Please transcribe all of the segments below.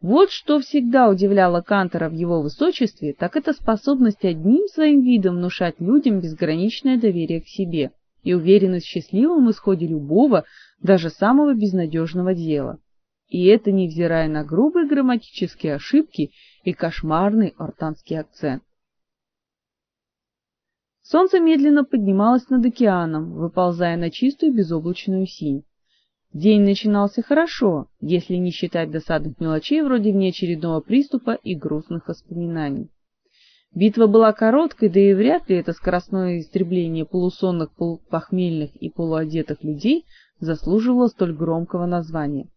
Вот что всегда удивляло Кантера в его высочестве, так это способность одним своим видом внушать людям безграничное доверие к себе и уверенность в счастливом исходе любого, даже самого безнадежного дела. И это невзирая на грубые грамматические ошибки и кошмарный ортанский акцент. Солнце медленно поднималось над океаном, выползая на чистую безоблачную синь. День начинался хорошо, если не считать досадных мелочей вроде внеочередного приступа и грустных воспоминаний. Битва была короткой, да и вряд ли это скоростное истребление полусонных, полупохмельных и полуодетых людей заслуживало столь громкого названия.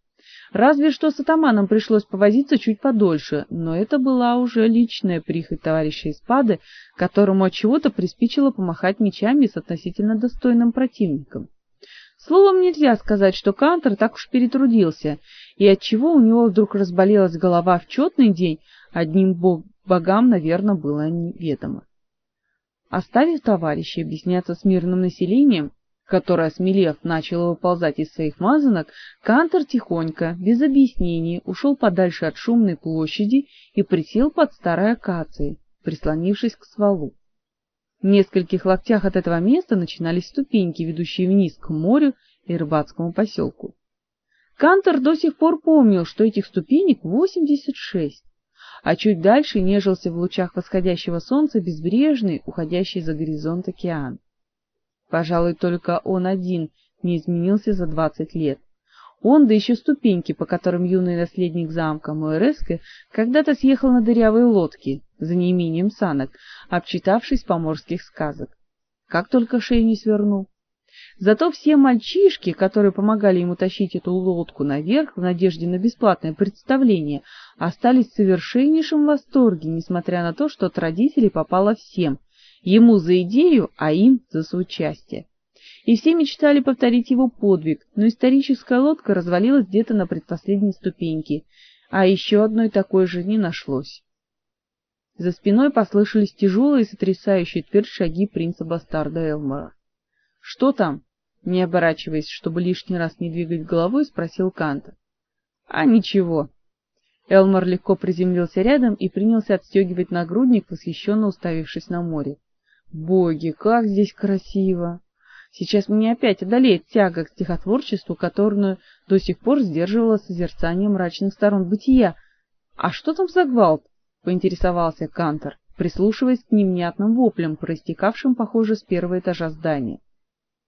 Разве что с атаманом пришлось повозиться чуть подольше, но это была уже личная прихоть товарища Испады, которому от чего-то приспичило помахать мечами с относительно достойным противником. Словом, нельзя сказать, что Кантер так уж перетрудился, и от чего у него вдруг разболелась голова в четный день, одним богам, наверное, было неведомо. Оставив товарищей объясняться с мирным населением, которое, смелев, начало выползать из своих мазанок, Кантер тихонько, без объяснений, ушел подальше от шумной площади и присел под старой акацией, прислонившись к стволу. В нескольких локтях от этого места начинались ступеньки, ведущие вниз к морю и рыбацкому поселку. Кантор до сих пор помнил, что этих ступенек восемьдесят шесть, а чуть дальше нежился в лучах восходящего солнца безбрежный, уходящий за горизонт океан. Пожалуй, только он один не изменился за двадцать лет. Он, да еще ступеньки, по которым юный наследник замка Муэреске когда-то съехал на дырявой лодке, за неимением санок, обчитавшись поморских сказок. Как только шею не свернул. Зато все мальчишки, которые помогали ему тащить эту лодку наверх в надежде на бесплатное представление, остались в совершеннейшем восторге, несмотря на то, что от родителей попало всем, ему за идею, а им за соучастие и все мечтали повторить его подвиг, но историческая лодка развалилась где-то на предпоследней ступеньке, а еще одной такой же не нашлось. За спиной послышались тяжелые, сотрясающие твердь шаги принца-бастарда Элмора. «Что там?» — не оборачиваясь, чтобы лишний раз не двигать головой, спросил Канта. «А ничего». Элмор легко приземлился рядом и принялся отстегивать нагрудник, восхищенно уставившись на море. «Боги, как здесь красиво!» Сейчас меня опять одолеет тяга к стихотворчеству, которую до сих пор сдерживала созерцание мрачных сторон бытия. А что там за гвалт? поинтересовался Кантор, прислушиваясь к невнятным воплям, проистекавшим, похоже, с первого этажа здания.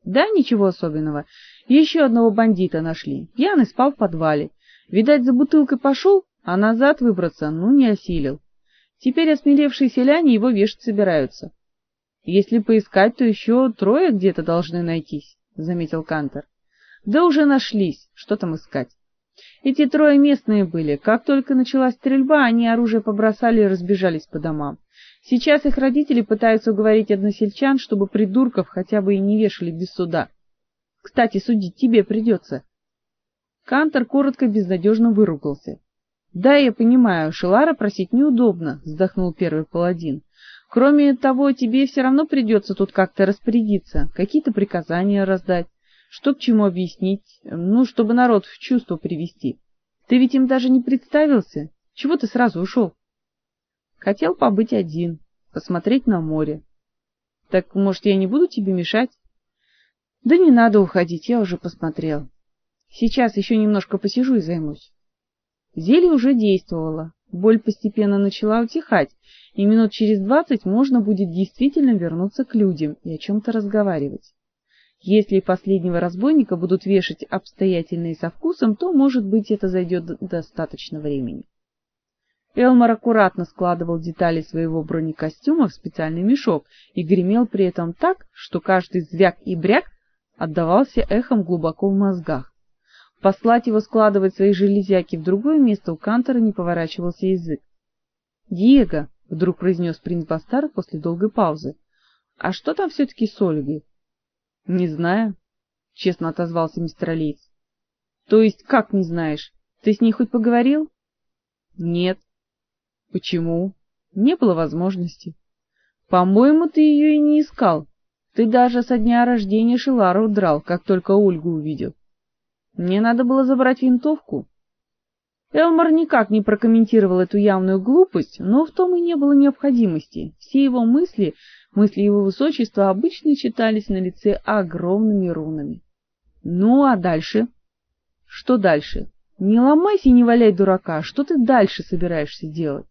Да ничего особенного. Еще одного бандита нашли. Пьяный спал в подвале. Видать, за бутылкой пошел, а назад выбраться ну не осилил. Теперь осмелевшие селяне его вешать собираются. Если поискать, то еще трое где-то должны найтись, заметил Кантер. Да уже нашлись, что там искать? Эти трое местные были. Как только началась стрельба, они оружие побросали и разбежались по домам. Сейчас их родители пытаются уговорить односельчан, чтобы придурков хотя бы и не вешали без суда. Кстати, судить тебе придется. Кантер коротко безнадежно выругался. Да, я понимаю, Шелара просить неудобно, вздохнул первый паладин. Кроме того, тебе все равно придется тут как-то распорядиться, какие-то приказания раздать, что к чему объяснить, ну, чтобы народ в чувство привести. Ты ведь им даже не представился. Чего ты сразу ушел? Хотел побыть один, посмотреть на море. Так, может, я не буду тебе мешать? Да не надо уходить, я уже посмотрел. Сейчас еще немножко посижу и займусь. Зелье уже действовало. Боль постепенно начала утихать, и минут через двадцать можно будет действительно вернуться к людям и о чем то разговаривать. Если последнего разбойника будут вешать обстоятельно и со вкусом, то, может быть, это зайдет достаточно времени. Элмар аккуратно складывал детали своего бронекостюма в специальный мешок и гремел при этом так, что каждый звяк и бряк отдавался эхом глубоко в мозгах. Послать его складывать свои железяки в другое место у Кантера не поворачивался язык. "Диего", вдруг произнес принц Бастар после долгой паузы. "А что там все таки с Ольгой?" "Не знаю", честно отозвался мистер Алиец. "То есть как не знаешь? Ты с ней хоть поговорил?" "Нет". "Почему?" "Не было возможности". "По-моему, ты ее и не искал. Ты даже со дня рождения Шилара удрал, как только Ольгу увидел". Мне надо было забрать винтовку. Элмар никак не прокомментировал эту явную глупость, но в том и не было необходимости. Все его мысли, мысли его высочества обычно читались на лице огромными рунами. Ну а дальше? Что дальше? Не ломайся и не валяй дурака. Что ты дальше собираешься делать?